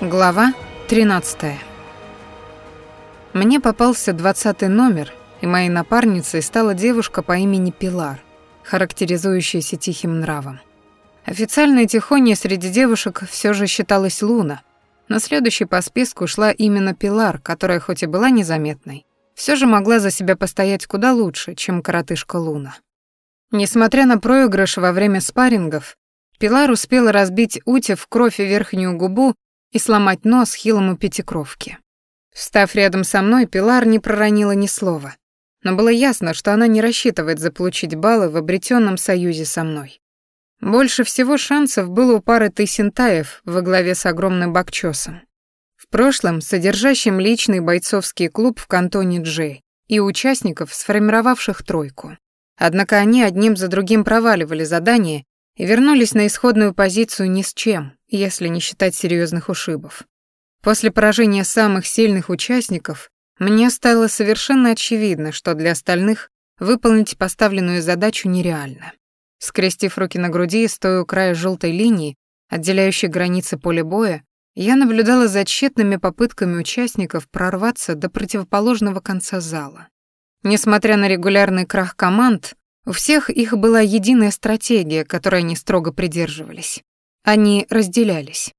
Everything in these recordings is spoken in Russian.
Глава 13. Мне попался двадцатый номер, и моей напарницей стала девушка по имени Пилар, характеризующаяся тихим нравом. Официально тихоней среди девушек все же считалась Луна, но следующей по списку шла именно Пилар, которая хоть и была незаметной, все же могла за себя постоять куда лучше, чем коротышка Луна. Несмотря на проигрыш во время спаррингов, Пилар успела разбить Ути в кровь и верхнюю губу и сломать нос хилому пятикровке. Встав рядом со мной, Пилар не проронила ни слова, но было ясно, что она не рассчитывает заполучить баллы в обретенном союзе со мной. Больше всего шансов было у пары Тысентаев во главе с огромным бакчосом. В прошлом содержащим личный бойцовский клуб в кантоне Джей и участников, сформировавших тройку. Однако они одним за другим проваливали задания и вернулись на исходную позицию ни с чем, если не считать серьезных ушибов. После поражения самых сильных участников мне стало совершенно очевидно, что для остальных выполнить поставленную задачу нереально. Скрестив руки на груди и стоя у края желтой линии, отделяющей границы поля боя, я наблюдала за тщетными попытками участников прорваться до противоположного конца зала. Несмотря на регулярный крах команд, у всех их была единая стратегия, которой они строго придерживались. Они разделялись.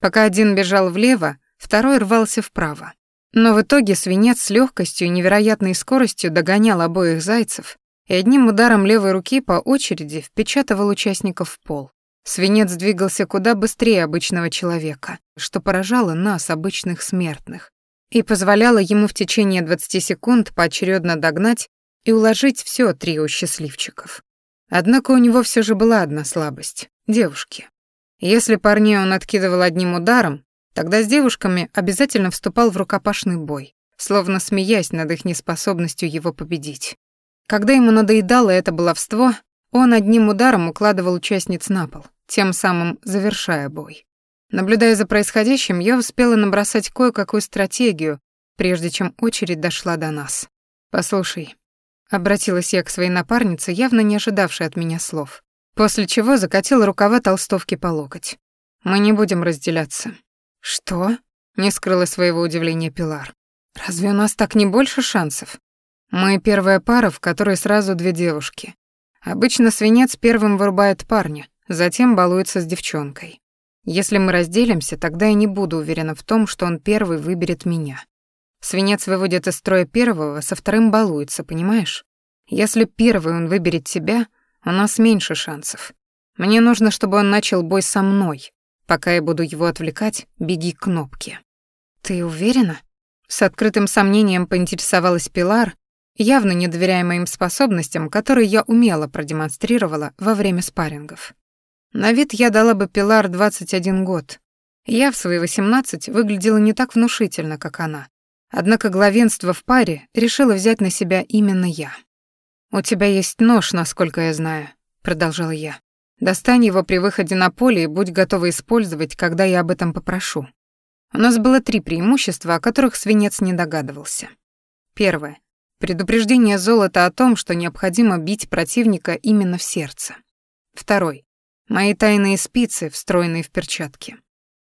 Пока один бежал влево, второй рвался вправо. Но в итоге свинец с легкостью и невероятной скоростью догонял обоих зайцев и одним ударом левой руки по очереди впечатывал участников в пол. Свинец двигался куда быстрее обычного человека, что поражало нас, обычных смертных, и позволяло ему в течение 20 секунд поочередно догнать и уложить все трио счастливчиков. Однако у него все же была одна слабость — девушки. Если парней он откидывал одним ударом, тогда с девушками обязательно вступал в рукопашный бой, словно смеясь над их неспособностью его победить. Когда ему надоедало это баловство, он одним ударом укладывал участниц на пол, тем самым завершая бой. Наблюдая за происходящим, я успела набросать кое-какую стратегию, прежде чем очередь дошла до нас. «Послушай», — обратилась я к своей напарнице, явно не ожидавшей от меня слов после чего закатил рукава толстовки по локоть. «Мы не будем разделяться». «Что?» — не скрыла своего удивления Пилар. «Разве у нас так не больше шансов? Мы первая пара, в которой сразу две девушки. Обычно свинец первым вырубает парня, затем балуется с девчонкой. Если мы разделимся, тогда я не буду уверена в том, что он первый выберет меня. Свинец выводит из строя первого, со вторым балуется, понимаешь? Если первый он выберет тебя, у нас меньше шансов. Мне нужно, чтобы он начал бой со мной. Пока я буду его отвлекать, беги к кнопке. Ты уверена? С открытым сомнением поинтересовалась Пилар, явно не доверяя моим способностям, которые я умело продемонстрировала во время спаррингов. На вид я дала бы Пилар 21 год. Я в свои 18 выглядела не так внушительно, как она. Однако главенство в паре решила взять на себя именно я. «У тебя есть нож, насколько я знаю», — продолжала я. «Достань его при выходе на поле и будь готова использовать, когда я об этом попрошу». У нас было три преимущества, о которых свинец не догадывался. Первое. Предупреждение золота о том, что необходимо бить противника именно в сердце. Второй. Мои тайные спицы, встроенные в перчатки.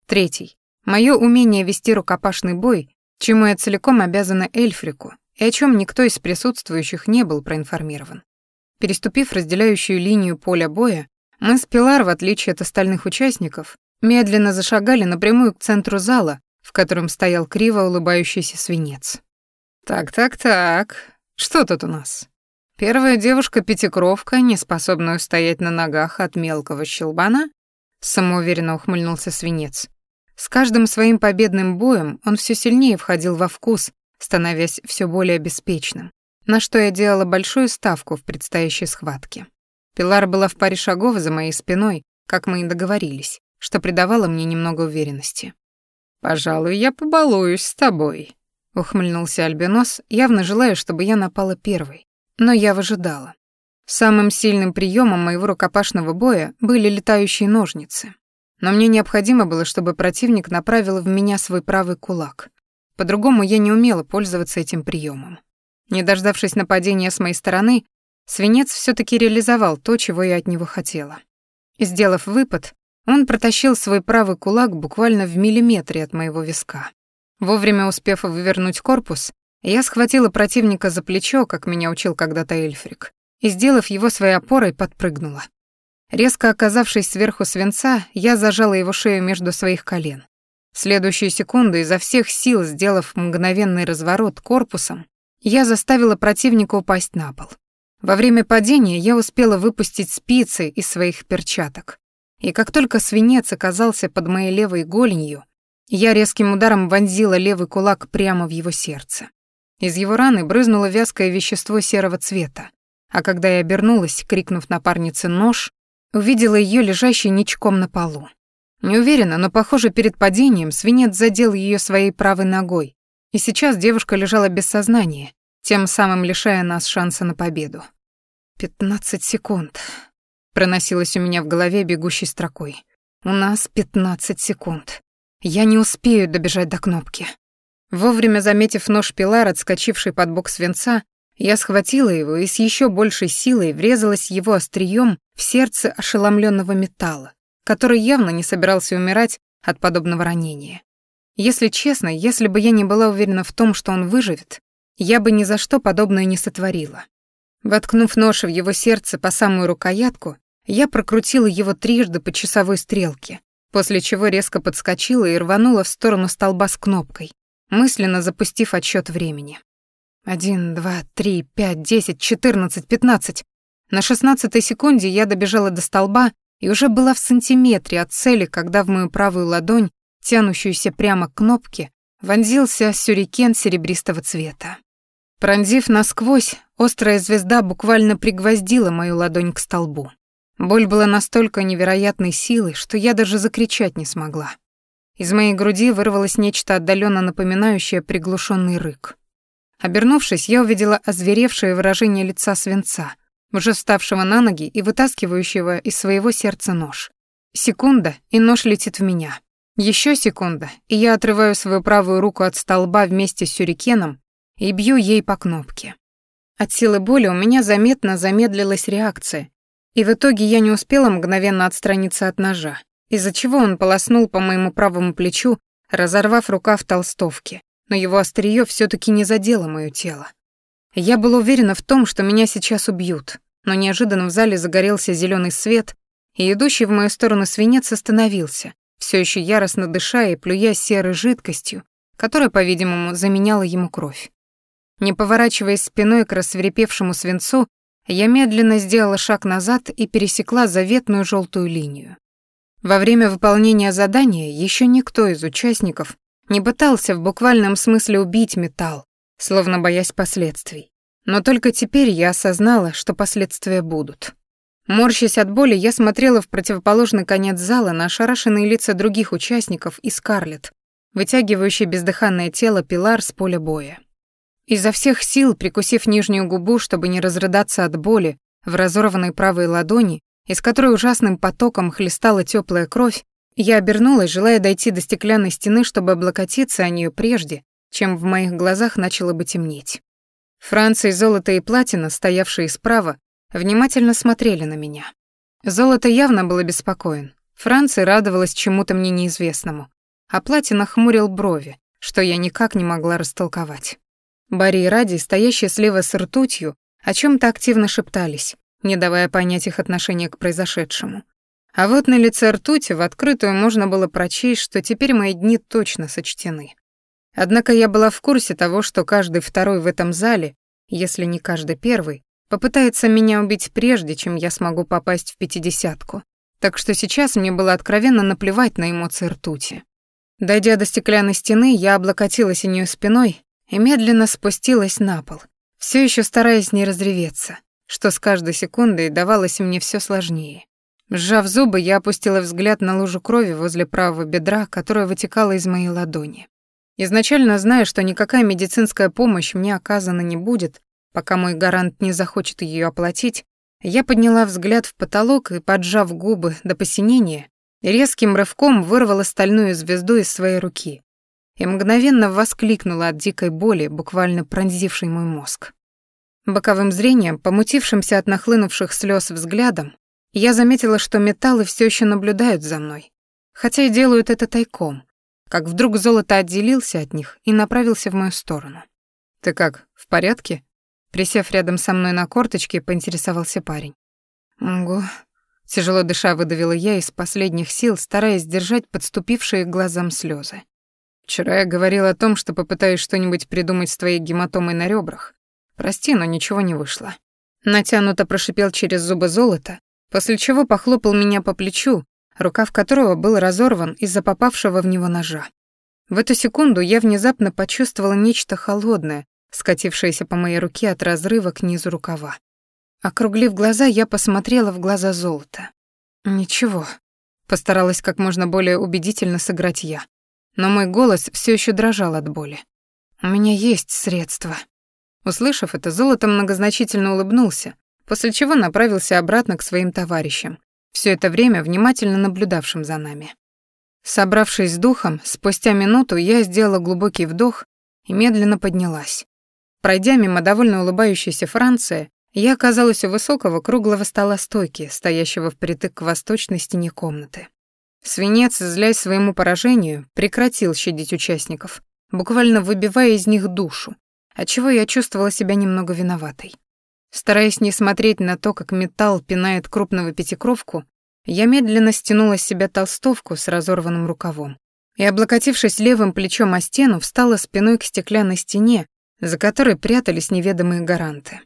Третий. Моё умение вести рукопашный бой, чему я целиком обязана Эльфрику, и о чем никто из присутствующих не был проинформирован. Переступив разделяющую линию поля боя, мы с Пилар, в отличие от остальных участников, медленно зашагали напрямую к центру зала, в котором стоял криво улыбающийся свинец. «Так-так-так, что тут у нас?» Первая девушка-пятикровка, не способная устоять на ногах от мелкого щелбана, самоуверенно ухмыльнулся свинец. С каждым своим победным боем он все сильнее входил во вкус становясь все более беспечным, на что я делала большую ставку в предстоящей схватке. Пилар была в паре шагов за моей спиной, как мы и договорились, что придавало мне немного уверенности. «Пожалуй, я побалуюсь с тобой», — ухмыльнулся Альбинос, явно желая, чтобы я напала первой. Но я выжидала. Самым сильным приемом моего рукопашного боя были летающие ножницы. Но мне необходимо было, чтобы противник направил в меня свой правый кулак. По-другому я не умела пользоваться этим приемом. Не дождавшись нападения с моей стороны, свинец все таки реализовал то, чего я от него хотела. Сделав выпад, Он протащил свой правый кулак буквально в миллиметре от моего виска. Вовремя успев вывернуть корпус, я схватила противника за плечо, как меня учил когда-то Эльфрик, и, сделав его своей опорой, подпрыгнула. Резко оказавшись сверху свинца, я зажала его шею между своих колен. В следующую секунду, изо всех сил сделав мгновенный разворот корпусом, я заставила противника упасть на пол. Во время падения я успела выпустить спицы из своих перчаток. И как только свинец оказался под моей левой голенью, я резким ударом вонзила левый кулак прямо в его сердце. Из его раны брызнуло вязкое вещество серого цвета, а когда я обернулась, крикнув напарнице «нож», увидела ее лежащей ничком на полу. Не уверена, но, похоже, перед падением свинец задел ее своей правой ногой, и сейчас девушка лежала без сознания, тем самым лишая нас шанса на победу. «Пятнадцать секунд», — проносилось у меня в голове бегущей строкой. «У нас пятнадцать секунд. Я не успею добежать до кнопки». Вовремя заметив нож Пилар, отскочивший под бок свинца, я схватила его и с еще большей силой врезалась его острием в сердце ошеломленного металла, который явно не собирался умирать от подобного ранения. Если честно, если бы я не была уверена в том, что он выживет, я бы ни за что подобное не сотворила. Воткнув нож в его сердце по самую рукоятку, я прокрутила его трижды по часовой стрелке, после чего резко подскочила и рванула в сторону столба с кнопкой, мысленно запустив отсчет времени. Один, два, три, пять, десять, четырнадцать, пятнадцать. На шестнадцатой секунде я добежала до столба и уже была в сантиметре от цели, когда в мою правую ладонь, тянущуюся прямо к кнопке, вонзился сюрикен серебристого цвета. Пронзив насквозь, острая звезда буквально пригвоздила мою ладонь к столбу. Боль была настолько невероятной силой, что я даже закричать не смогла. Из моей груди вырвалось нечто отдаленно напоминающее приглушенный рык. Обернувшись, я увидела озверевшее выражение лица свинца, уже вставшего на ноги и вытаскивающего из своего сердца нож. Секунда, и нож летит в меня. Еще секунда, и я отрываю свою правую руку от столба вместе с сюрикеном и бью ей по кнопке. От силы боли у меня заметно замедлилась реакция, и в итоге я не успела мгновенно отстраниться от ножа, из-за чего он полоснул по моему правому плечу, разорвав рукав толстовки, но его острие все таки не задело моё тело. Я была уверена в том, что меня сейчас убьют, но неожиданно в зале загорелся зеленый свет, и идущий в мою сторону свинец остановился, все еще яростно дыша и плюя серой жидкостью, которая, по-видимому, заменяла ему кровь. Не поворачиваясь спиной к рассверепевшему свинцу, я медленно сделала шаг назад и пересекла заветную желтую линию. Во время выполнения задания еще никто из участников не пытался в буквальном смысле убить металл, словно боясь последствий. Но только теперь я осознала, что последствия будут. Морщась от боли, я смотрела в противоположный конец зала на ошарашенные лица других участников и Скарлетт, вытягивающей бездыханное тело Пилар с поля боя. Изо всех сил, прикусив нижнюю губу, чтобы не разрыдаться от боли в разорванной правой ладони, из которой ужасным потоком хлестала теплая кровь, я обернулась, желая дойти до стеклянной стены, чтобы облокотиться о нее прежде, чем в моих глазах начало бы темнеть. Франция, золото и платина, стоявшие справа, внимательно смотрели на меня. Золото явно было беспокоен. Франция радовалась чему-то мне неизвестному, а платина хмурил брови, что я никак не могла растолковать. Барри и Ради, стоящие слева с ртутью, о чем то активно шептались, не давая понять их отношение к произошедшему. А вот на лице ртути в открытую можно было прочесть, что теперь мои дни точно сочтены. Однако я была в курсе того, что каждый второй в этом зале, если не каждый первый, попытается меня убить прежде, чем я смогу попасть в пятидесятку. Так что сейчас мне было откровенно наплевать на эмоции ртути. Дойдя до стеклянной стены, я облокотилась о нее спиной и медленно спустилась на пол, все еще стараясь не разреветься, что с каждой секундой давалось мне все сложнее. Сжав зубы, я опустила взгляд на лужу крови возле правого бедра, которая вытекала из моей ладони. Изначально зная, что никакая медицинская помощь мне оказана не будет, пока мой гарант не захочет ее оплатить, я подняла взгляд в потолок и, поджав губы до посинения, резким рывком вырвала стальную звезду из своей руки и мгновенно воскликнула от дикой боли, буквально пронзившей мой мозг. Боковым зрением, помутившимся от нахлынувших слез взглядом, я заметила, что металлы все еще наблюдают за мной, хотя и делают это тайком, как вдруг золото отделился от них и направился в мою сторону. «Ты как, в порядке?» Присев рядом со мной на корточке, поинтересовался парень. «Ого». Тяжело дыша выдавила я из последних сил, стараясь держать подступившие к глазам слезы. «Вчера я говорил о том, что попытаюсь что-нибудь придумать с твоей гематомой на ребрах. Прости, но ничего не вышло». Натянуто прошипел через зубы золото, после чего похлопал меня по плечу, рукав которого был разорван из-за попавшего в него ножа. В эту секунду я внезапно почувствовала нечто холодное, скатившееся по моей руке от разрыва к низу рукава. Округлив глаза, я посмотрела в глаза золота. «Ничего», — постаралась как можно более убедительно сыграть я. Но мой голос все еще дрожал от боли. «У меня есть средства». Услышав это, золото многозначительно улыбнулся, после чего направился обратно к своим товарищам, все это время внимательно наблюдавшим за нами. Собравшись с духом, спустя минуту я сделала глубокий вдох и медленно поднялась. Пройдя мимо довольно улыбающейся Франции, я оказалась у высокого круглого стола стойки, стоящего впритык к восточной стене комнаты. Свинец, злясь своему поражению, прекратил щадить участников, буквально выбивая из них душу, отчего я чувствовала себя немного виноватой. Стараясь не смотреть на то, как металл пинает крупного пятикровку, я медленно стянула с себя толстовку с разорванным рукавом и, облокотившись левым плечом о стену, встала спиной к стеклянной стене, за которой прятались неведомые гаранты.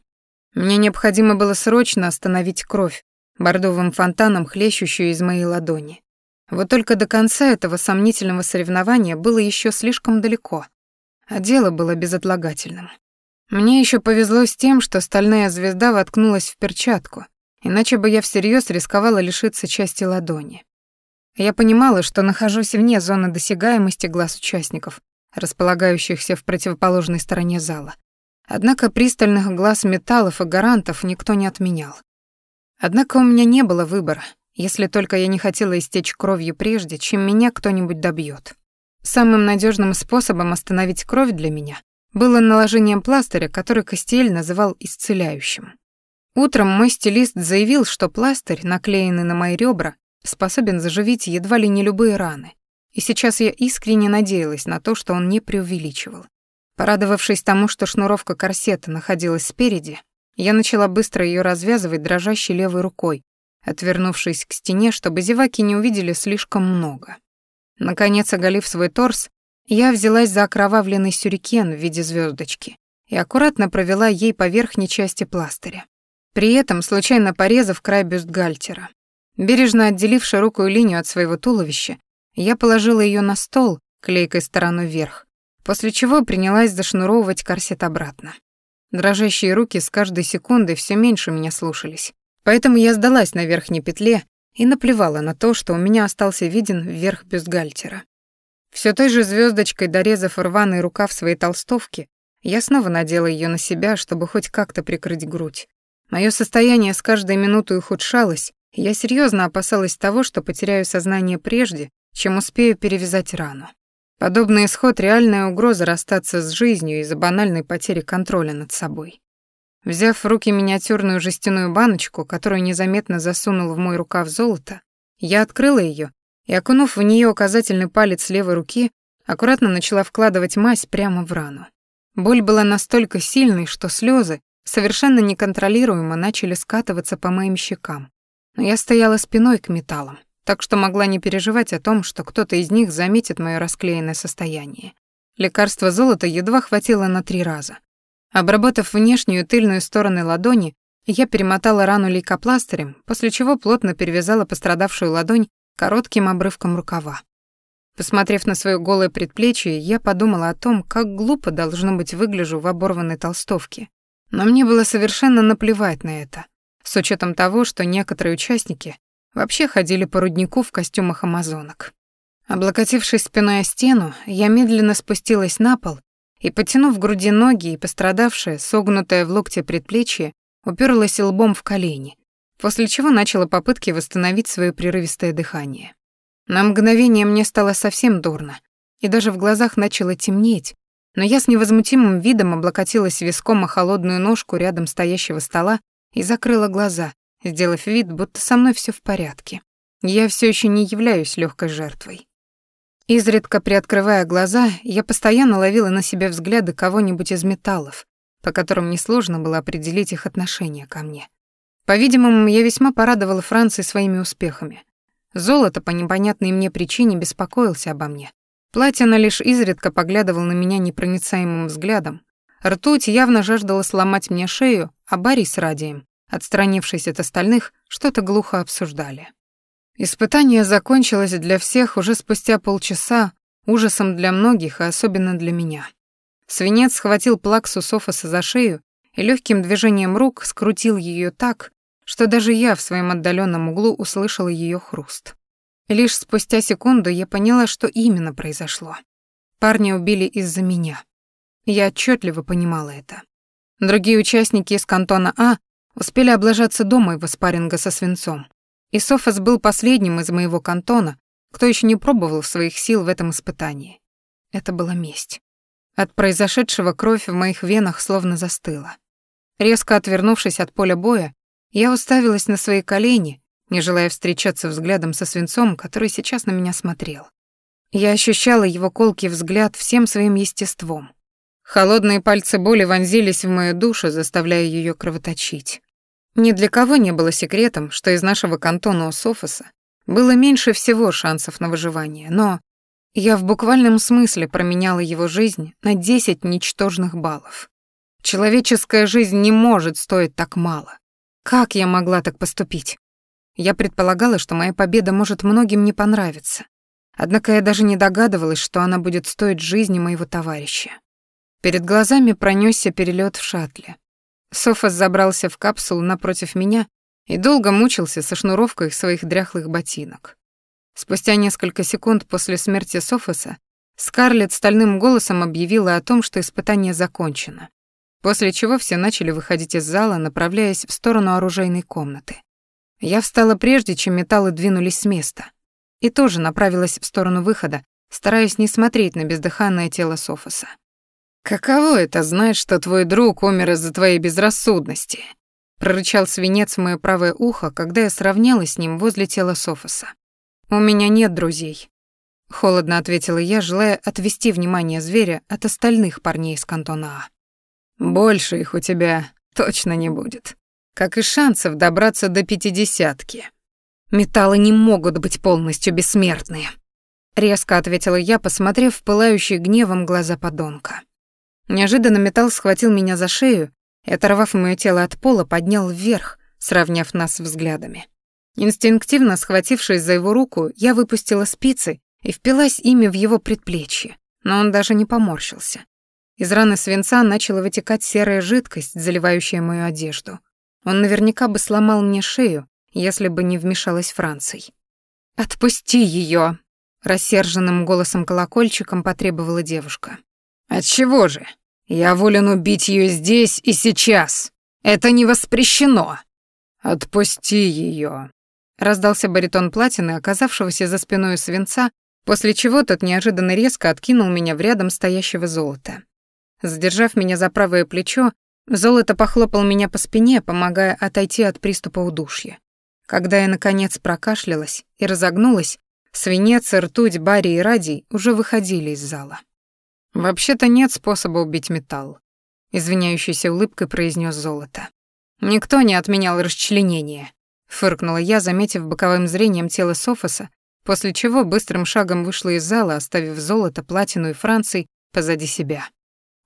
Мне необходимо было срочно остановить кровь, бордовым фонтаном хлещущую из моей ладони. Вот только до конца этого сомнительного соревнования было еще слишком далеко, а дело было безотлагательным. Мне еще повезло с тем, что стальная звезда воткнулась в перчатку, иначе бы я всерьез рисковала лишиться части ладони. Я понимала, что нахожусь вне зоны досягаемости глаз участников, располагающихся в противоположной стороне зала. Однако пристальных глаз металлов и гарантов никто не отменял. Однако у меня не было выбора, если только я не хотела истечь кровью прежде, чем меня кто-нибудь добьет. Самым надежным способом остановить кровь для меня было наложением пластыря, который Костель называл исцеляющим. Утром мой стилист заявил, что пластырь, наклеенный на мои ребра, способен заживить едва ли не любые раны. И сейчас я искренне надеялась на то, что он не преувеличивал. Порадовавшись тому, что шнуровка корсета находилась спереди, я начала быстро ее развязывать дрожащей левой рукой, отвернувшись к стене, чтобы зеваки не увидели слишком много. Наконец, оголив свой торс, я взялась за окровавленный сюрикен в виде звездочки и аккуратно провела ей по верхней части пластыря. При этом случайно порезав край бюстгальтера. Бережно отделив широкую линию от своего туловища, я положила ее на стол, клейкой стороной вверх, после чего принялась зашнуровывать корсет обратно. Дрожащие руки с каждой секундой все меньше меня слушались, поэтому я сдалась на верхней петле и наплевала на то, что у меня остался виден вверх бюстгальтера. Все той же звездочкой дорезав рваный рукав своей толстовки, я снова надела ее на себя, чтобы хоть как-то прикрыть грудь. Мое состояние с каждой минутой ухудшалось, и я серьезно опасалась того, что потеряю сознание прежде, чем успею перевязать рану. Подобный исход — реальная угроза расстаться с жизнью из-за банальной потери контроля над собой. Взяв в руки миниатюрную жестяную баночку, которую незаметно засунул в мой рукав золото, я открыла ее и, окунув в нее указательный палец левой руки, аккуратно начала вкладывать мазь прямо в рану. Боль была настолько сильной, что слезы совершенно неконтролируемо начали скатываться по моим щекам. Но я стояла спиной к металлам, так что могла не переживать о том, что кто-то из них заметит мое расклеенное состояние. Лекарства золота едва хватило на три раза. Обработав внешнюю тыльную стороны ладони, я перемотала рану лейкопластырем, после чего плотно перевязала пострадавшую ладонь коротким обрывком рукава. Посмотрев на свое голое предплечье, я подумала о том, как глупо должно быть выгляжу в оборванной толстовке. Но мне было совершенно наплевать на это, с учетом того, что некоторые участники вообще ходили по руднику в костюмах амазонок. Облокотившись спиной о стену, я медленно спустилась на пол и, потянув в груди ноги и пострадавшее, согнутое в локте предплечье, уперлась лбом в колени, после чего начала попытки восстановить свое прерывистое дыхание. На мгновение мне стало совсем дурно, и даже в глазах начало темнеть, но я с невозмутимым видом облокотилась виском о холодную ножку рядом стоящего стола и закрыла глаза, сделав вид, будто со мной все в порядке. Я все еще не являюсь легкой жертвой. Изредка приоткрывая глаза, я постоянно ловила на себе взгляды кого-нибудь из металлов, по которым несложно было определить их отношение ко мне. По-видимому, я весьма порадовала Франции своими успехами. Золото по непонятной мне причине беспокоился обо мне. Платина лишь изредка поглядывал на меня непроницаемым взглядом. Ртуть явно жаждала сломать мне шею, а Барри с Радием, отстранившись от остальных, что-то глухо обсуждали. Испытание закончилось для всех уже спустя полчаса, ужасом для многих, и особенно для меня. Свинец схватил плаксу Софоса за шею и легким движением рук скрутил ее так, что даже я в своем отдаленном углу услышала ее хруст. лишь спустя секунду я поняла, что именно произошло. Парня убили из-за меня. Я отчетливо понимала это. Другие участники из кантона А успели облажаться до моего спарринга со свинцом, и Софос был последним из моего кантона, кто еще не пробовал своих сил в этом испытании. Это была месть. От произошедшего кровь в моих венах словно застыла. Резко отвернувшись от поля боя, я уставилась на свои колени, не желая встречаться взглядом со свинцом, который сейчас на меня смотрел. Я ощущала его колкий взгляд всем своим естеством. Холодные пальцы боли вонзились в мою душу, заставляя ее кровоточить. Ни для кого не было секретом, что из нашего кантона у Софоса было меньше всего шансов на выживание, но я в буквальном смысле променяла его жизнь на 10 ничтожных баллов. Человеческая жизнь не может стоить так мало. Как я могла так поступить? Я предполагала, что моя победа может многим не понравиться. Однако я даже не догадывалась, что она будет стоить жизни моего товарища. Перед глазами пронесся перелет в шаттле. Софас забрался в капсулу напротив меня и долго мучился со шнуровкой своих дряхлых ботинок. Спустя несколько секунд после смерти Софаса Скарлетт стальным голосом объявила о том, что испытание закончено, после чего все начали выходить из зала, направляясь в сторону оружейной комнаты. Я встала прежде, чем металлы двинулись с места, и тоже направилась в сторону выхода, стараясь не смотреть на бездыханное тело Софаса. «Каково это знать, что твой друг умер из-за твоей безрассудности?» прорычал свинец в моё правое ухо, когда я сравнялась с ним возле тела Софоса. «У меня нет друзей», — холодно ответила я, желая отвести внимание зверя от остальных парней из кантона А. «Больше их у тебя точно не будет, как и шансов добраться до пятидесятки. Металлы не могут быть полностью бессмертные», — резко ответила я, посмотрев в пылающие гневом глаза подонка. Неожиданно металл схватил меня за шею и, оторвав моё тело от пола, поднял вверх, сравняв нас взглядами. Инстинктивно схватившись за его руку, я выпустила спицы и впилась ими в его предплечье, но он даже не поморщился. Из раны свинца начала вытекать серая жидкость, заливающая мою одежду. Он наверняка бы сломал мне шею, если бы не вмешалась Франций. «Отпусти её!» — рассерженным голосом-колокольчиком потребовала девушка. «Отчего же? Я волен убить ее здесь и сейчас. Это не воспрещено. Отпусти ее. Раздался баритон платины, оказавшегося за спиной свинца, после чего тот неожиданно резко откинул меня в рядом стоящего золота. Задержав меня за правое плечо, золото похлопал меня по спине, помогая отойти от приступа удушья. Когда я, наконец, прокашлялась и разогнулась, свинец, ртуть, барий и радий уже выходили из зала. «Вообще-то нет способа убить металл», — извиняющейся улыбкой произнес золото. «Никто не отменял расчленение», — фыркнула я, заметив боковым зрением тело Софоса, после чего быстрым шагом вышла из зала, оставив золото, платину и Франций позади себя.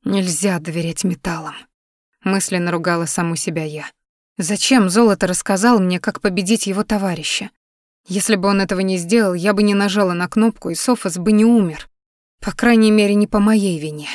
«Нельзя доверять металлам», — мысленно ругала саму себя я. «Зачем золото рассказал мне, как победить его товарища? Если бы он этого не сделал, я бы не нажала на кнопку, и Софос бы не умер. По крайней мере, не по моей вине.